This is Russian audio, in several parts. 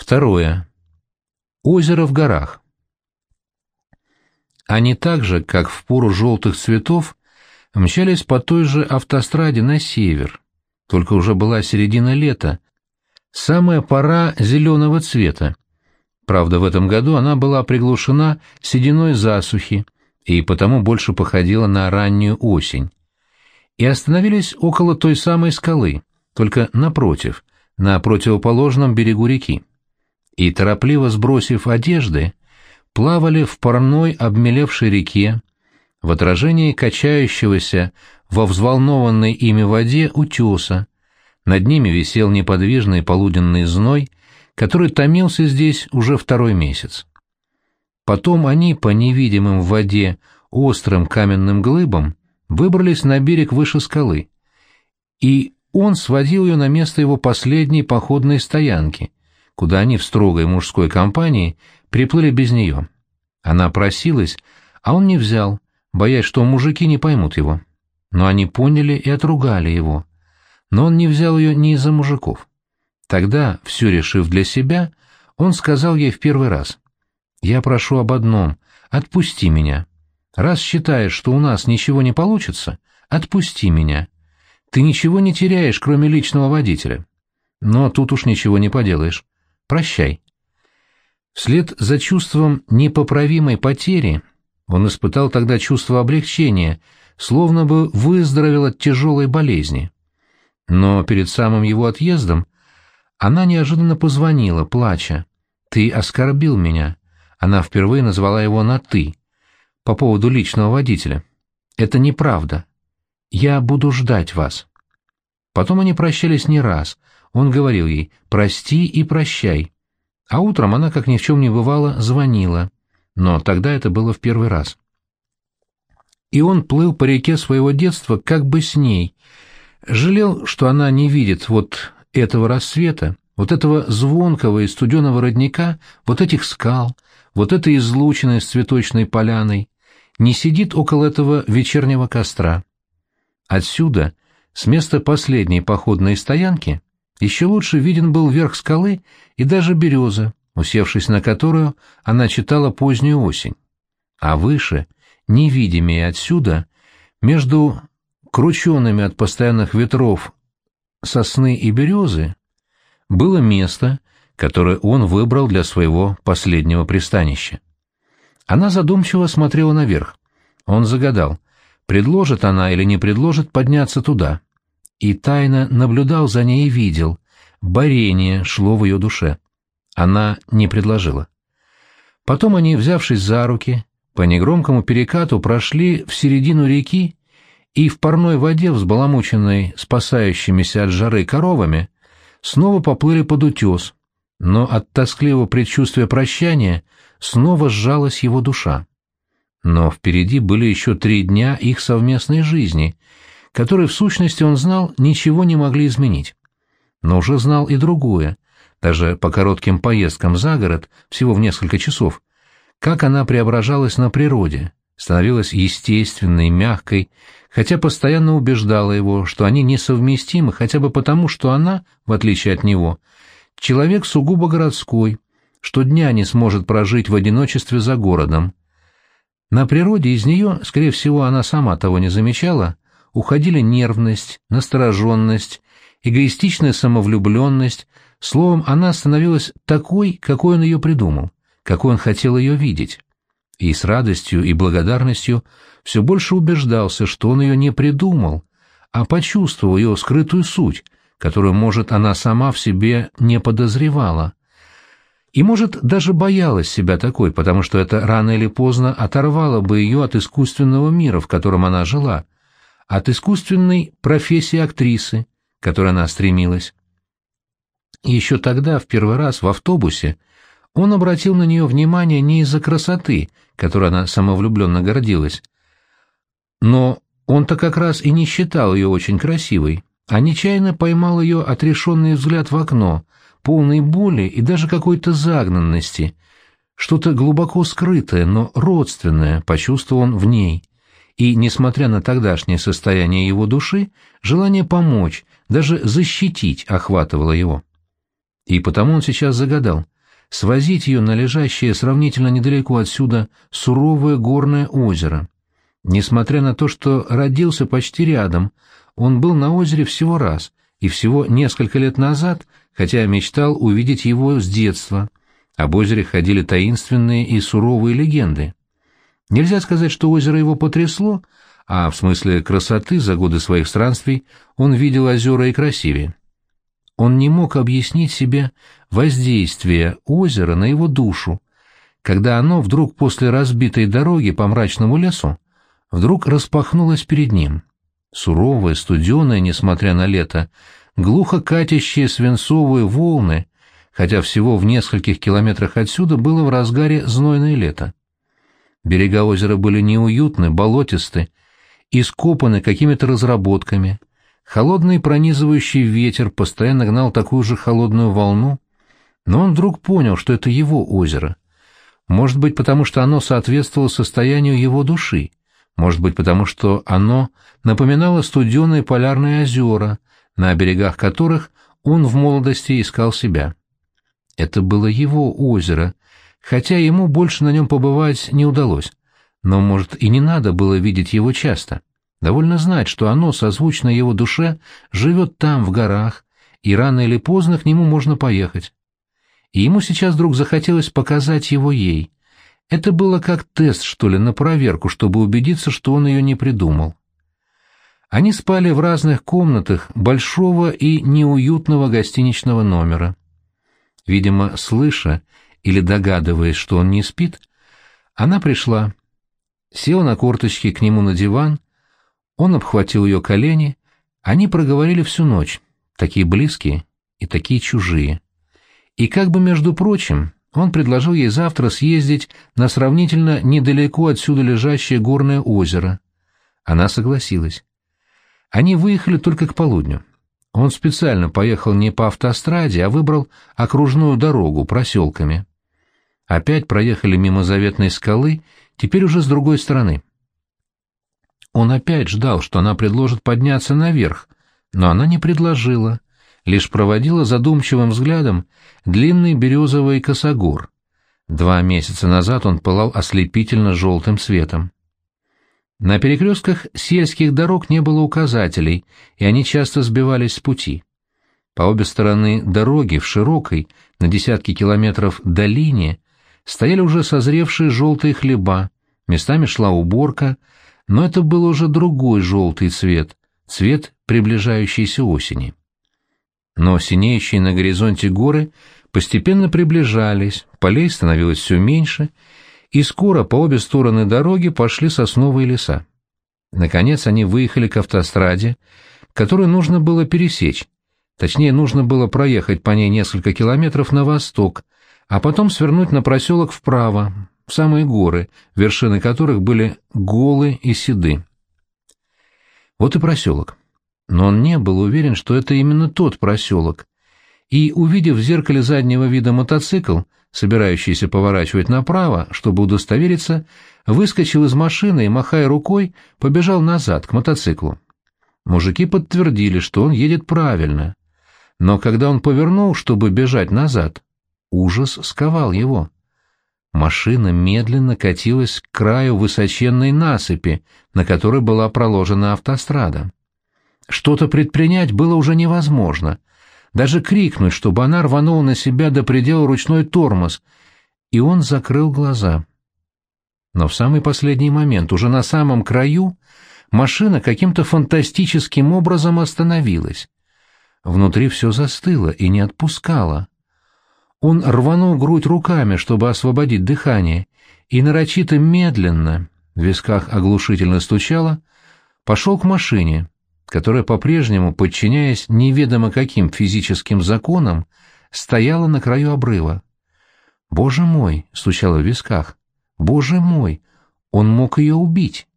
Второе. Озеро в горах. Они так же, как в пору желтых цветов, мчались по той же автостраде на север, только уже была середина лета, самая пора зеленого цвета. Правда, в этом году она была приглушена сединой засухи и потому больше походила на раннюю осень. И остановились около той самой скалы, только напротив, на противоположном берегу реки. И, торопливо сбросив одежды, плавали в парной обмелевшей реке, в отражении качающегося во взволнованной ими воде утеса. Над ними висел неподвижный полуденный зной, который томился здесь уже второй месяц. Потом они по невидимым в воде острым каменным глыбам выбрались на берег выше скалы, и он сводил ее на место его последней походной стоянки, куда они в строгой мужской компании приплыли без нее. Она просилась, а он не взял, боясь, что мужики не поймут его. Но они поняли и отругали его. Но он не взял ее ни из-за мужиков. Тогда, все решив для себя, он сказал ей в первый раз, «Я прошу об одном, отпусти меня. Раз считаешь, что у нас ничего не получится, отпусти меня. Ты ничего не теряешь, кроме личного водителя. Но тут уж ничего не поделаешь. Прощай». Вслед за чувством непоправимой потери он испытал тогда чувство облегчения, словно бы выздоровел от тяжелой болезни. Но перед самым его отъездом она неожиданно позвонила, плача. «Ты оскорбил меня». Она впервые назвала его на «ты» по поводу личного водителя. «Это неправда. Я буду ждать вас». Потом они прощались не раз. Он говорил ей «прости и прощай». А утром она, как ни в чем не бывало, звонила. Но тогда это было в первый раз. И он плыл по реке своего детства как бы с ней. Жалел, что она не видит вот этого рассвета, вот этого звонкого и студеного родника, вот этих скал, вот этой излученной с цветочной поляной, не сидит около этого вечернего костра. Отсюда, с места последней походной стоянки, еще лучше виден был верх скалы и даже береза, усевшись на которую она читала позднюю осень. А выше, невидимее отсюда, между крученными от постоянных ветров сосны и березы, было место, которое он выбрал для своего последнего пристанища. Она задумчиво смотрела наверх. Он загадал, предложит она или не предложит подняться туда и тайно наблюдал за ней и видел. Борение шло в ее душе. Она не предложила. Потом они, взявшись за руки, по негромкому перекату прошли в середину реки и в парной воде, взбаламученной спасающимися от жары коровами, снова поплыли под утес, но от тоскливого предчувствия прощания снова сжалась его душа. Но впереди были еще три дня их совместной жизни — которые в сущности он знал, ничего не могли изменить. Но уже знал и другое, даже по коротким поездкам за город, всего в несколько часов, как она преображалась на природе, становилась естественной, мягкой, хотя постоянно убеждала его, что они несовместимы хотя бы потому, что она, в отличие от него, человек сугубо городской, что дня не сможет прожить в одиночестве за городом. На природе из нее, скорее всего, она сама того не замечала, уходили нервность, настороженность, эгоистичная самовлюбленность, словом, она становилась такой, какой он ее придумал, какой он хотел ее видеть. И с радостью и благодарностью все больше убеждался, что он ее не придумал, а почувствовал ее скрытую суть, которую, может, она сама в себе не подозревала. И, может, даже боялась себя такой, потому что это рано или поздно оторвало бы ее от искусственного мира, в котором она жила, от искусственной профессии актрисы, которой она стремилась. еще тогда, в первый раз в автобусе, он обратил на нее внимание не из-за красоты, которой она самовлюбленно гордилась, но он-то как раз и не считал ее очень красивой, а нечаянно поймал ее отрешенный взгляд в окно, полный боли и даже какой-то загнанности, что-то глубоко скрытое, но родственное, почувствовал он в ней и, несмотря на тогдашнее состояние его души, желание помочь, даже защитить охватывало его. И потому он сейчас загадал свозить ее на лежащее сравнительно недалеко отсюда суровое горное озеро. Несмотря на то, что родился почти рядом, он был на озере всего раз, и всего несколько лет назад, хотя мечтал увидеть его с детства. Об озере ходили таинственные и суровые легенды. Нельзя сказать, что озеро его потрясло, а в смысле красоты за годы своих странствий он видел озера и красивее. Он не мог объяснить себе воздействие озера на его душу, когда оно вдруг после разбитой дороги по мрачному лесу вдруг распахнулось перед ним. Суровое, студеное, несмотря на лето, глухо катящие свинцовые волны, хотя всего в нескольких километрах отсюда было в разгаре знойное лето. Берега озера были неуютны, болотисты, ископаны какими-то разработками. Холодный пронизывающий ветер постоянно гнал такую же холодную волну, но он вдруг понял, что это его озеро. Может быть, потому что оно соответствовало состоянию его души, может быть, потому что оно напоминало студеные полярные озера, на берегах которых он в молодости искал себя. Это было его озеро, хотя ему больше на нем побывать не удалось. Но, может, и не надо было видеть его часто. Довольно знать, что оно, созвучно его душе, живет там, в горах, и рано или поздно к нему можно поехать. И ему сейчас вдруг захотелось показать его ей. Это было как тест, что ли, на проверку, чтобы убедиться, что он ее не придумал. Они спали в разных комнатах большого и неуютного гостиничного номера. Видимо, слыша или догадываясь, что он не спит, она пришла, села на корточки к нему на диван, он обхватил ее колени, они проговорили всю ночь, такие близкие и такие чужие. И как бы, между прочим, он предложил ей завтра съездить на сравнительно недалеко отсюда лежащее горное озеро. Она согласилась. Они выехали только к полудню. Он специально поехал не по автостраде, а выбрал окружную дорогу проселками. Опять проехали мимо заветной скалы, теперь уже с другой стороны. Он опять ждал, что она предложит подняться наверх, но она не предложила, лишь проводила задумчивым взглядом длинный березовый косогор. Два месяца назад он пылал ослепительно желтым светом. На перекрестках сельских дорог не было указателей, и они часто сбивались с пути. По обе стороны дороги в широкой, на десятки километров долине, стояли уже созревшие желтые хлеба, местами шла уборка, но это был уже другой желтый цвет, цвет приближающейся осени. Но синеющие на горизонте горы постепенно приближались, полей становилось все меньше, и скоро по обе стороны дороги пошли сосновые леса. Наконец они выехали к автостраде, которую нужно было пересечь, точнее, нужно было проехать по ней несколько километров на восток, а потом свернуть на проселок вправо, в самые горы, вершины которых были голы и седы. Вот и проселок. Но он не был уверен, что это именно тот проселок. И, увидев в зеркале заднего вида мотоцикл, собирающийся поворачивать направо, чтобы удостовериться, выскочил из машины и, махая рукой, побежал назад, к мотоциклу. Мужики подтвердили, что он едет правильно. Но когда он повернул, чтобы бежать назад, Ужас сковал его. Машина медленно катилась к краю высоченной насыпи, на которой была проложена автострада. Что-то предпринять было уже невозможно. Даже крикнуть, чтобы она рванула на себя до предела ручной тормоз, и он закрыл глаза. Но в самый последний момент, уже на самом краю, машина каким-то фантастическим образом остановилась. Внутри все застыло и не отпускало. Он рванул грудь руками, чтобы освободить дыхание, и нарочито медленно, в висках оглушительно стучало, пошел к машине, которая по-прежнему, подчиняясь неведомо каким физическим законам, стояла на краю обрыва. «Боже мой!» — стучало в висках. «Боже мой! Он мог ее убить!»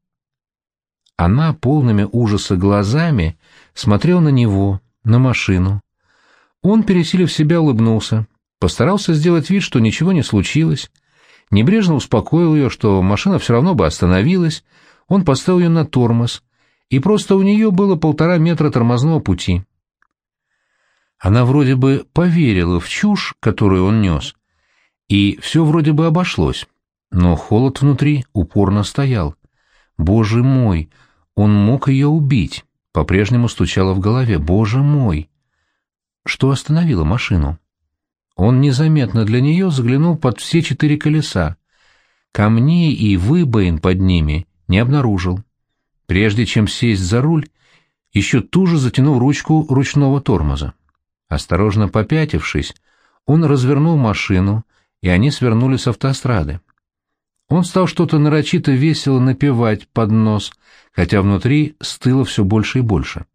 Она полными ужаса глазами смотрела на него, на машину. Он, пересилив себя, улыбнулся. Постарался сделать вид, что ничего не случилось. Небрежно успокоил ее, что машина все равно бы остановилась. Он поставил ее на тормоз, и просто у нее было полтора метра тормозного пути. Она вроде бы поверила в чушь, которую он нес, и все вроде бы обошлось, но холод внутри упорно стоял. Боже мой, он мог ее убить, по-прежнему стучало в голове. Боже мой! Что остановило машину? Он незаметно для нее заглянул под все четыре колеса. Камней и выбоин под ними не обнаружил. Прежде чем сесть за руль, еще туже затянул ручку ручного тормоза. Осторожно попятившись, он развернул машину, и они свернули с автострады. Он стал что-то нарочито весело напевать под нос, хотя внутри стыло все больше и больше.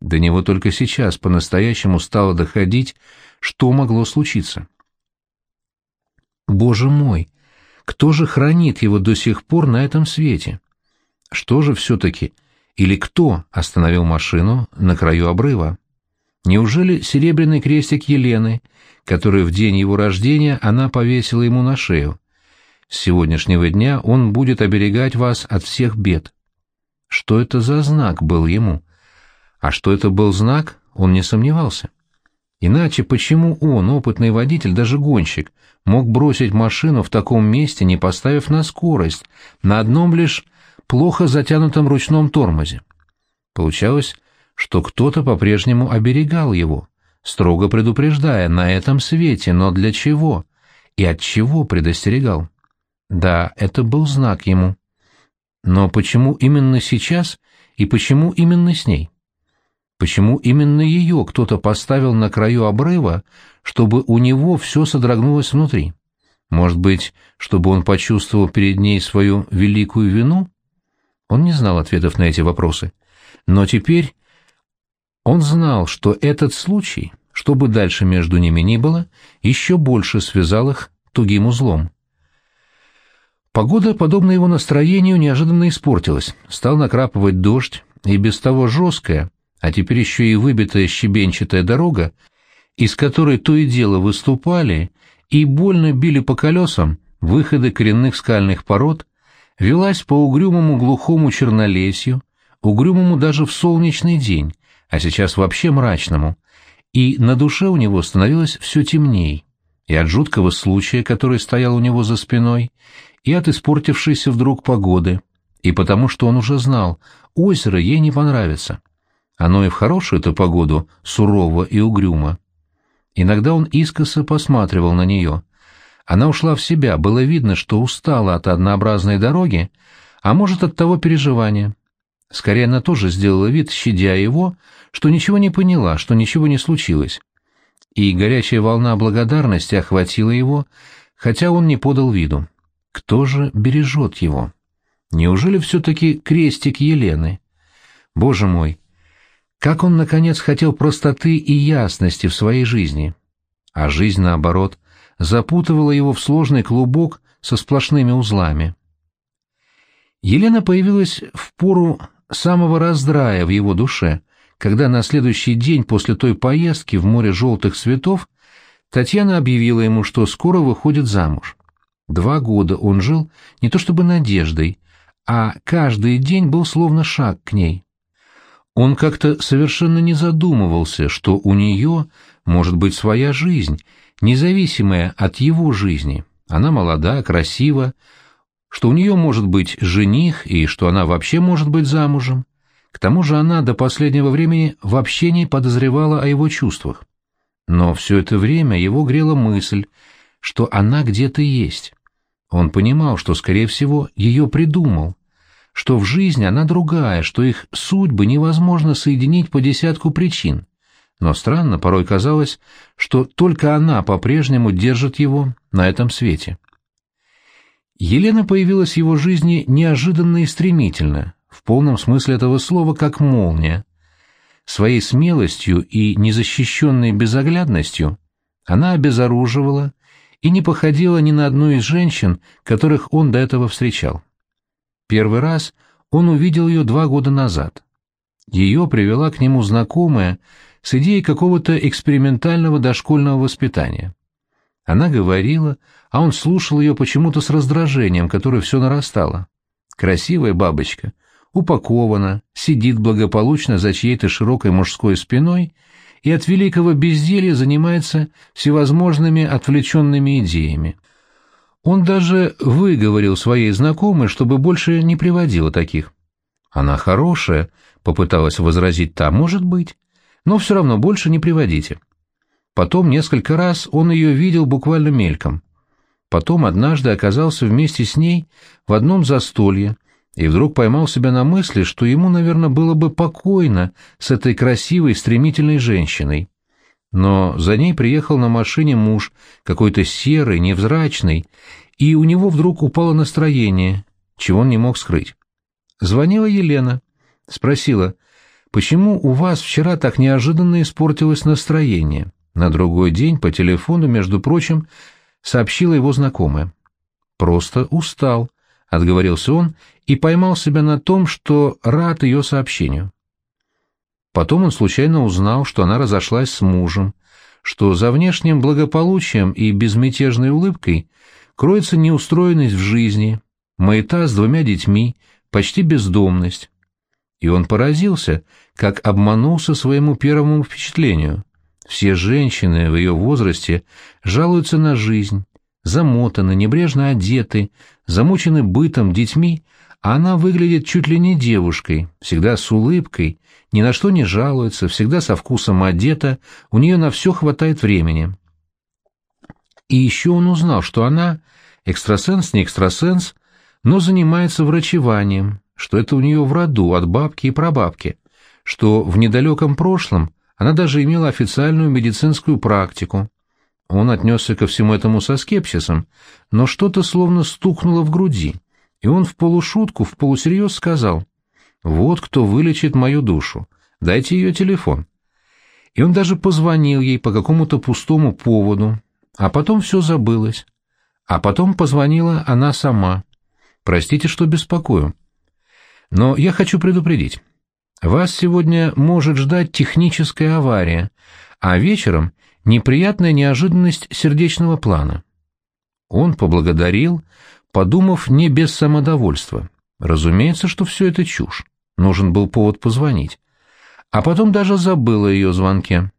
До него только сейчас по-настоящему стало доходить, что могло случиться. Боже мой, кто же хранит его до сих пор на этом свете? Что же все-таки, или кто остановил машину на краю обрыва? Неужели серебряный крестик Елены, который в день его рождения она повесила ему на шею? С сегодняшнего дня он будет оберегать вас от всех бед. Что это за знак был ему? А что это был знак, он не сомневался. Иначе почему он, опытный водитель, даже гонщик, мог бросить машину в таком месте, не поставив на скорость, на одном лишь плохо затянутом ручном тормозе? Получалось, что кто-то по-прежнему оберегал его, строго предупреждая на этом свете, но для чего и от чего предостерегал. Да, это был знак ему. Но почему именно сейчас и почему именно с ней? Почему именно ее кто-то поставил на краю обрыва, чтобы у него все содрогнулось внутри? Может быть, чтобы он почувствовал перед ней свою великую вину? Он не знал ответов на эти вопросы. Но теперь он знал, что этот случай, что бы дальше между ними ни было, еще больше связал их тугим узлом. Погода, подобно его настроению, неожиданно испортилась. Стал накрапывать дождь, и без того жесткая, а теперь еще и выбитая щебенчатая дорога, из которой то и дело выступали и больно били по колесам выходы коренных скальных пород, велась по угрюмому глухому чернолесью, угрюмому даже в солнечный день, а сейчас вообще мрачному, и на душе у него становилось все темней, и от жуткого случая, который стоял у него за спиной, и от испортившейся вдруг погоды, и потому что он уже знал, озеро ей не понравится. Оно и в хорошую-то погоду сурово и угрюмо. Иногда он искоса посматривал на нее. Она ушла в себя, было видно, что устала от однообразной дороги, а может, от того переживания. Скорее, она тоже сделала вид, щадя его, что ничего не поняла, что ничего не случилось. И горячая волна благодарности охватила его, хотя он не подал виду. Кто же бережет его? Неужели все-таки крестик Елены? Боже мой! Как он, наконец, хотел простоты и ясности в своей жизни. А жизнь, наоборот, запутывала его в сложный клубок со сплошными узлами. Елена появилась в пору самого раздрая в его душе, когда на следующий день после той поездки в море желтых цветов Татьяна объявила ему, что скоро выходит замуж. Два года он жил не то чтобы надеждой, а каждый день был словно шаг к ней. Он как-то совершенно не задумывался, что у нее может быть своя жизнь, независимая от его жизни. Она молода, красива, что у нее может быть жених и что она вообще может быть замужем. К тому же она до последнего времени вообще не подозревала о его чувствах. Но все это время его грела мысль, что она где-то есть. Он понимал, что, скорее всего, ее придумал, что в жизни она другая, что их судьбы невозможно соединить по десятку причин. Но странно, порой казалось, что только она по-прежнему держит его на этом свете. Елена появилась в его жизни неожиданно и стремительно, в полном смысле этого слова, как молния. Своей смелостью и незащищенной безоглядностью она обезоруживала и не походила ни на одну из женщин, которых он до этого встречал. Первый раз он увидел ее два года назад. Ее привела к нему знакомая с идеей какого-то экспериментального дошкольного воспитания. Она говорила, а он слушал ее почему-то с раздражением, которое все нарастало. Красивая бабочка, упакована, сидит благополучно за чьей-то широкой мужской спиной и от великого безделья занимается всевозможными отвлеченными идеями. Он даже выговорил своей знакомой, чтобы больше не приводила таких. «Она хорошая», — попыталась возразить та, — «может быть, но все равно больше не приводите». Потом несколько раз он ее видел буквально мельком. Потом однажды оказался вместе с ней в одном застолье и вдруг поймал себя на мысли, что ему, наверное, было бы покойно с этой красивой, стремительной женщиной. Но за ней приехал на машине муж, какой-то серый, невзрачный, и у него вдруг упало настроение, чего он не мог скрыть. Звонила Елена, спросила, почему у вас вчера так неожиданно испортилось настроение? На другой день по телефону, между прочим, сообщила его знакомая. «Просто устал», — отговорился он и поймал себя на том, что рад ее сообщению. Потом он случайно узнал, что она разошлась с мужем, что за внешним благополучием и безмятежной улыбкой кроется неустроенность в жизни, маята с двумя детьми, почти бездомность. И он поразился, как обманулся своему первому впечатлению. Все женщины в ее возрасте жалуются на жизнь, замотаны, небрежно одеты, замучены бытом, детьми, а она выглядит чуть ли не девушкой, всегда с улыбкой, ни на что не жалуется, всегда со вкусом одета, у нее на все хватает времени. И еще он узнал, что она, экстрасенс не экстрасенс, но занимается врачеванием, что это у нее в роду от бабки и прабабки, что в недалеком прошлом она даже имела официальную медицинскую практику. Он отнесся ко всему этому со скепсисом, но что-то словно стукнуло в груди, и он в полушутку, в полусерьез сказал, «Вот кто вылечит мою душу, дайте ее телефон». И он даже позвонил ей по какому-то пустому поводу, а потом все забылось. А потом позвонила она сама. «Простите, что беспокою. Но я хочу предупредить. Вас сегодня может ждать техническая авария, а вечером неприятная неожиданность сердечного плана. Он поблагодарил, подумав не без самодовольства. Разумеется, что все это чушь. Нужен был повод позвонить. А потом даже забыл о ее звонке.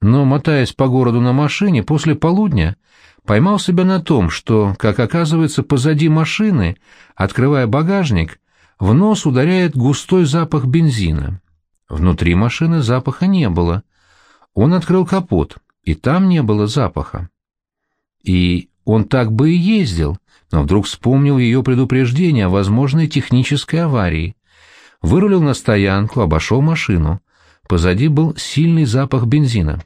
Но, мотаясь по городу на машине, после полудня поймал себя на том, что, как оказывается, позади машины, открывая багажник, в нос ударяет густой запах бензина. Внутри машины запаха не было. Он открыл капот, и там не было запаха. И он так бы и ездил, но вдруг вспомнил ее предупреждение о возможной технической аварии. Вырулил на стоянку, обошел машину. Позади был сильный запах бензина.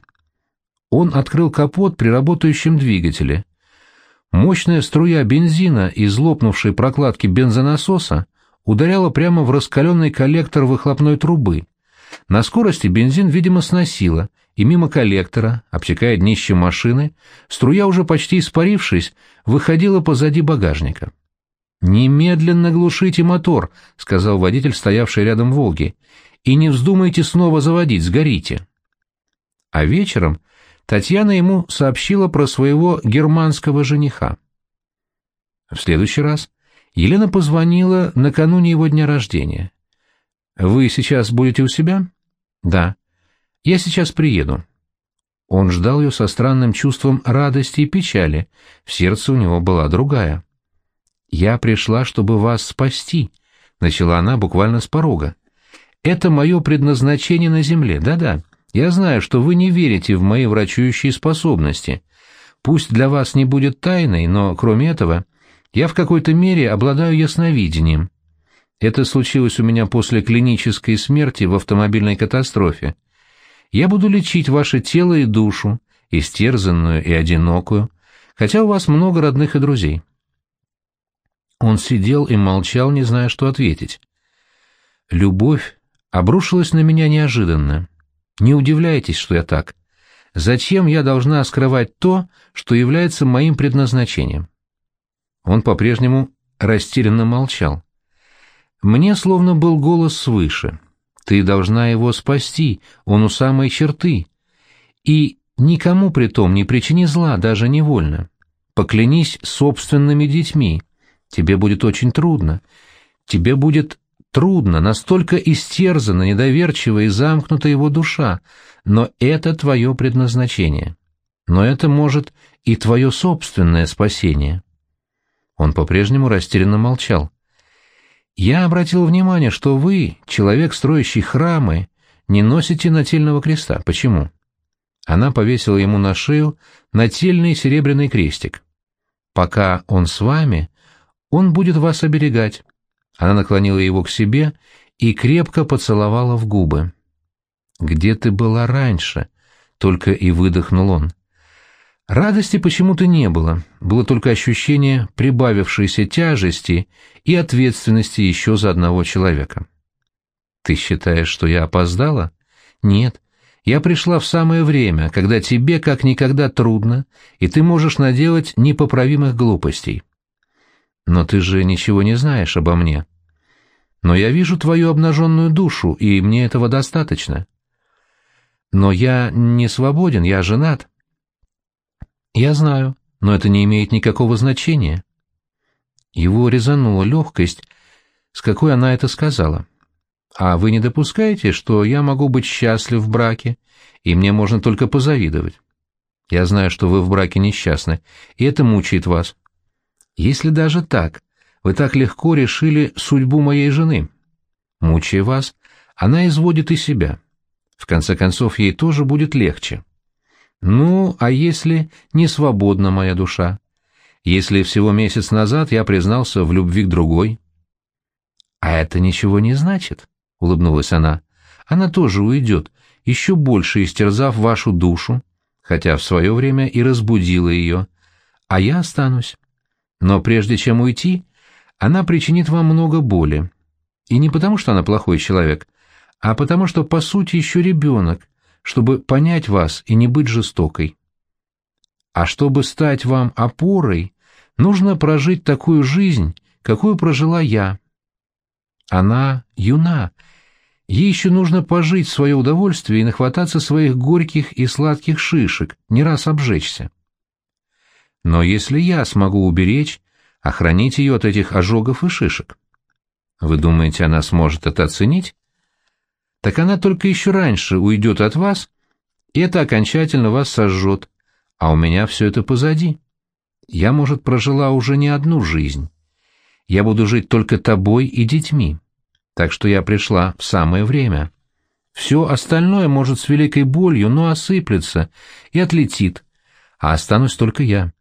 Он открыл капот при работающем двигателе. Мощная струя бензина из лопнувшей прокладки бензонасоса ударяла прямо в раскаленный коллектор выхлопной трубы. На скорости бензин, видимо, сносило, и мимо коллектора, обтекая днище машины, струя, уже почти испарившись, выходила позади багажника. «Немедленно глушите мотор», — сказал водитель, стоявший рядом «Волги», — «и не вздумайте снова заводить, сгорите». А вечером Татьяна ему сообщила про своего германского жениха. В следующий раз Елена позвонила накануне его дня рождения. «Вы сейчас будете у себя?» «Да». «Я сейчас приеду». Он ждал ее со странным чувством радости и печали. В сердце у него была другая. «Я пришла, чтобы вас спасти», — начала она буквально с порога. «Это мое предназначение на земле, да-да. Я знаю, что вы не верите в мои врачующие способности. Пусть для вас не будет тайной, но, кроме этого, я в какой-то мере обладаю ясновидением. Это случилось у меня после клинической смерти в автомобильной катастрофе. Я буду лечить ваше тело и душу, истерзанную и одинокую, хотя у вас много родных и друзей». Он сидел и молчал, не зная, что ответить. «Любовь обрушилась на меня неожиданно. Не удивляйтесь, что я так. Зачем я должна скрывать то, что является моим предназначением?» Он по-прежнему растерянно молчал. Мне словно был голос свыше. Ты должна его спасти, он у самой черты. И никому при том не причини зла, даже невольно. Поклянись собственными детьми. Тебе будет очень трудно. Тебе будет трудно, настолько истерзана, недоверчива и замкнута его душа, но это твое предназначение. Но это может и твое собственное спасение. Он по-прежнему растерянно молчал. Я обратил внимание, что вы, человек, строящий храмы, не носите нательного креста. Почему? Она повесила ему на шею нательный серебряный крестик. Пока он с вами, он будет вас оберегать. Она наклонила его к себе и крепко поцеловала в губы. «Где ты была раньше?» — только и выдохнул он. Радости почему-то не было, было только ощущение прибавившейся тяжести и ответственности еще за одного человека. «Ты считаешь, что я опоздала?» «Нет, я пришла в самое время, когда тебе как никогда трудно, и ты можешь наделать непоправимых глупостей. Но ты же ничего не знаешь обо мне. Но я вижу твою обнаженную душу, и мне этого достаточно. Но я не свободен, я женат». «Я знаю, но это не имеет никакого значения». Его резанула легкость, с какой она это сказала. «А вы не допускаете, что я могу быть счастлив в браке, и мне можно только позавидовать? Я знаю, что вы в браке несчастны, и это мучает вас. Если даже так, вы так легко решили судьбу моей жены. Мучая вас, она изводит и себя. В конце концов, ей тоже будет легче. Ну, а если не свободна моя душа? Если всего месяц назад я признался в любви к другой? А это ничего не значит, — улыбнулась она. Она тоже уйдет, еще больше истерзав вашу душу, хотя в свое время и разбудила ее, а я останусь. Но прежде чем уйти, она причинит вам много боли. И не потому, что она плохой человек, а потому, что, по сути, еще ребенок, чтобы понять вас и не быть жестокой. А чтобы стать вам опорой, нужно прожить такую жизнь, какую прожила я. Она юна, ей еще нужно пожить свое удовольствие и нахвататься своих горьких и сладких шишек, не раз обжечься. Но если я смогу уберечь, охранить ее от этих ожогов и шишек, вы думаете, она сможет это оценить? так она только еще раньше уйдет от вас, и это окончательно вас сожжет, а у меня все это позади. Я, может, прожила уже не одну жизнь. Я буду жить только тобой и детьми, так что я пришла в самое время. Все остальное может с великой болью, но осыплется и отлетит, а останусь только я.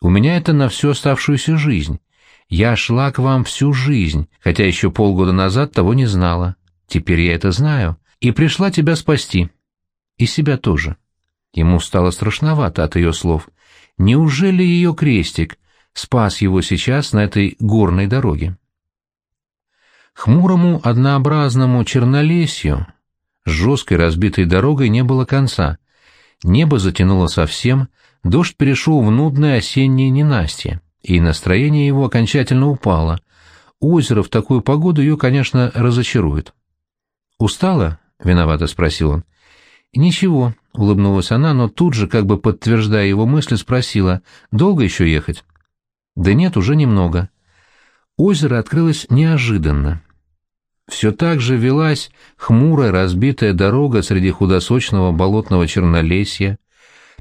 У меня это на всю оставшуюся жизнь. Я шла к вам всю жизнь, хотя еще полгода назад того не знала. Теперь я это знаю, и пришла тебя спасти. И себя тоже. Ему стало страшновато от ее слов. Неужели ее крестик спас его сейчас на этой горной дороге? Хмурому однообразному чернолесью с жесткой разбитой дорогой не было конца. Небо затянуло совсем, дождь перешел в нудное осеннее ненастье, и настроение его окончательно упало. Озеро в такую погоду ее, конечно, разочарует. «Устала?» — виновато спросил он. «Ничего», — улыбнулась она, но тут же, как бы подтверждая его мысли, спросила, «Долго еще ехать?» «Да нет, уже немного». Озеро открылось неожиданно. Все так же велась хмурая разбитая дорога среди худосочного болотного чернолесья,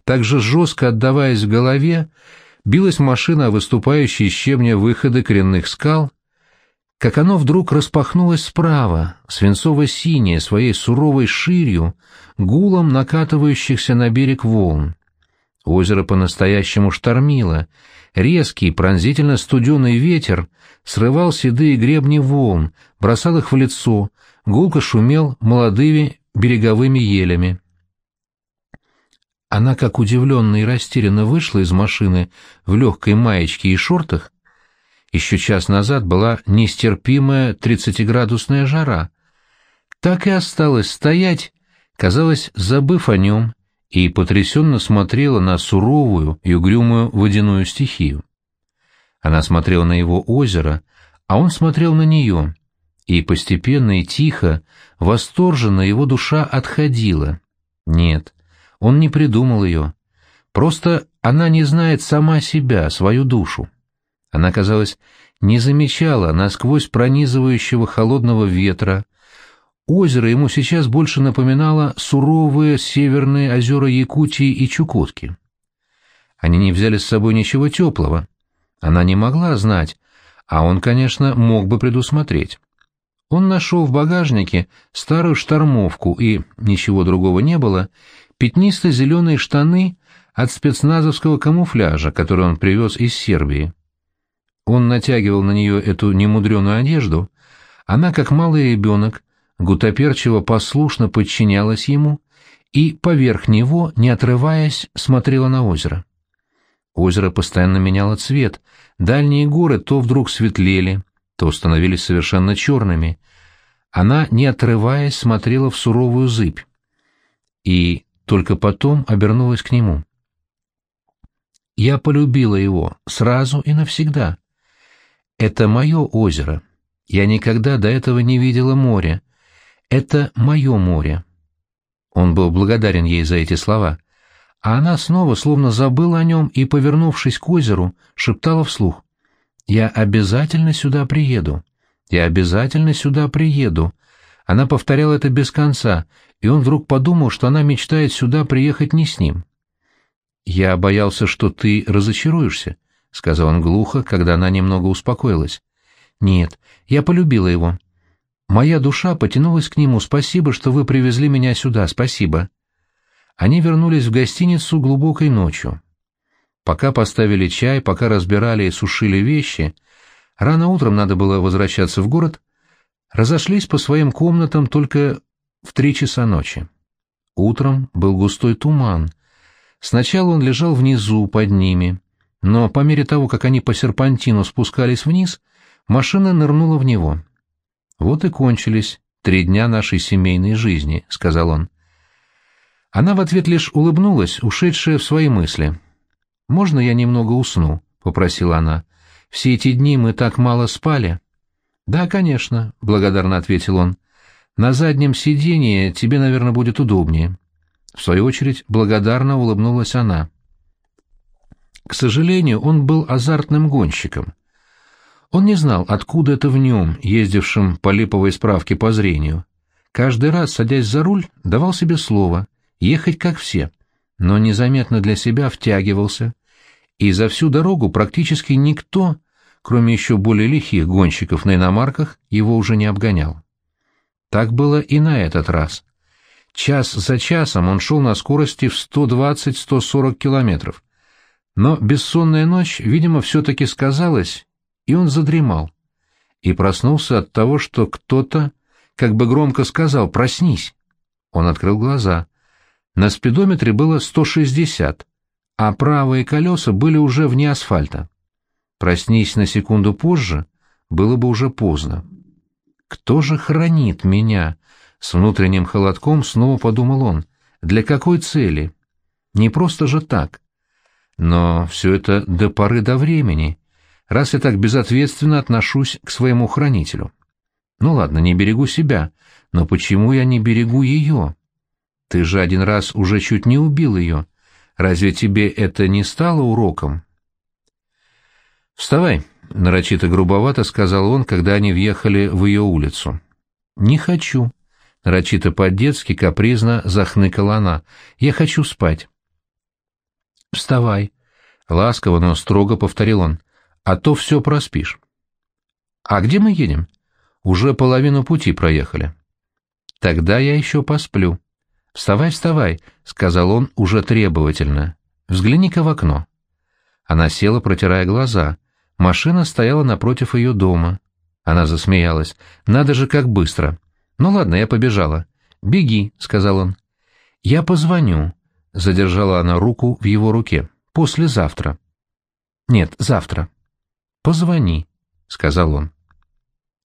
так же жестко отдаваясь в голове, билась машина о выступающие из щебня выходы коренных скал, как оно вдруг распахнулось справа, свинцово-синее, своей суровой ширью, гулом накатывающихся на берег волн. Озеро по-настоящему штормило. Резкий, пронзительно студеный ветер срывал седые гребни волн, бросал их в лицо, гулко шумел молодыми береговыми елями. Она, как удивленно и растерянно вышла из машины в легкой маечке и шортах, еще час назад была нестерпимая тридцатиградусная жара. Так и осталась стоять, казалось, забыв о нем, и потрясенно смотрела на суровую и угрюмую водяную стихию. Она смотрела на его озеро, а он смотрел на нее, и постепенно и тихо, восторженно его душа отходила. Нет, он не придумал ее. Просто она не знает сама себя, свою душу. Она, казалось, не замечала насквозь пронизывающего холодного ветра. Озеро ему сейчас больше напоминало суровые северные озера Якутии и Чукотки. Они не взяли с собой ничего теплого. Она не могла знать, а он, конечно, мог бы предусмотреть. Он нашел в багажнике старую штормовку и, ничего другого не было, пятнисто-зеленые штаны от спецназовского камуфляжа, который он привез из Сербии. Он натягивал на нее эту немудреную одежду, она, как малый ребенок, гутоперчиво послушно подчинялась ему и поверх него, не отрываясь, смотрела на озеро. Озеро постоянно меняло цвет, дальние горы то вдруг светлели, то становились совершенно черными. Она, не отрываясь, смотрела в суровую зыбь. И только потом обернулась к нему. Я полюбила его сразу и навсегда. Это мое озеро. Я никогда до этого не видела моря. Это мое море. Он был благодарен ей за эти слова. А она снова словно забыла о нем и, повернувшись к озеру, шептала вслух. «Я обязательно сюда приеду. Я обязательно сюда приеду». Она повторяла это без конца, и он вдруг подумал, что она мечтает сюда приехать не с ним. «Я боялся, что ты разочаруешься», — сказал он глухо, когда она немного успокоилась. «Нет, я полюбила его. Моя душа потянулась к нему. Спасибо, что вы привезли меня сюда. Спасибо». Они вернулись в гостиницу глубокой ночью. Пока поставили чай, пока разбирали и сушили вещи, рано утром надо было возвращаться в город, разошлись по своим комнатам только в три часа ночи. Утром был густой туман. Сначала он лежал внизу, под ними, но по мере того, как они по серпантину спускались вниз, машина нырнула в него. «Вот и кончились три дня нашей семейной жизни», — сказал он. Она в ответ лишь улыбнулась, ушедшая в свои мысли. «Можно я немного усну?» — попросила она. «Все эти дни мы так мало спали». «Да, конечно», — благодарно ответил он. «На заднем сиденье тебе, наверное, будет удобнее». В свою очередь, благодарно улыбнулась она. К сожалению, он был азартным гонщиком. Он не знал, откуда это в нем, ездившем по липовой справке по зрению. Каждый раз, садясь за руль, давал себе слово ехать как все, но незаметно для себя втягивался, и за всю дорогу практически никто, кроме еще более лихих гонщиков на иномарках, его уже не обгонял. Так было и на этот раз. Час за часом он шел на скорости в 120-140 километров. Но бессонная ночь, видимо, все-таки сказалась, и он задремал. И проснулся от того, что кто-то, как бы громко сказал «проснись». Он открыл глаза. На спидометре было 160, а правые колеса были уже вне асфальта. Проснись на секунду позже, было бы уже поздно. «Кто же хранит меня?» — с внутренним холодком снова подумал он. «Для какой цели? Не просто же так. Но все это до поры до времени, раз я так безответственно отношусь к своему хранителю. Ну ладно, не берегу себя, но почему я не берегу ее?» Ты же один раз уже чуть не убил ее. Разве тебе это не стало уроком? «Вставай», — нарочито грубовато сказал он, когда они въехали в ее улицу. «Не хочу», — нарочито по-детски капризно захныкала она. «Я хочу спать». «Вставай», — ласково, но строго повторил он, — «а то все проспишь». «А где мы едем?» «Уже половину пути проехали». «Тогда я еще посплю», «Вставай, вставай», — сказал он уже требовательно. «Взгляни-ка в окно». Она села, протирая глаза. Машина стояла напротив ее дома. Она засмеялась. «Надо же, как быстро!» «Ну ладно, я побежала». «Беги», — сказал он. «Я позвоню», — задержала она руку в его руке. «Послезавтра». «Нет, завтра». «Позвони», — сказал он.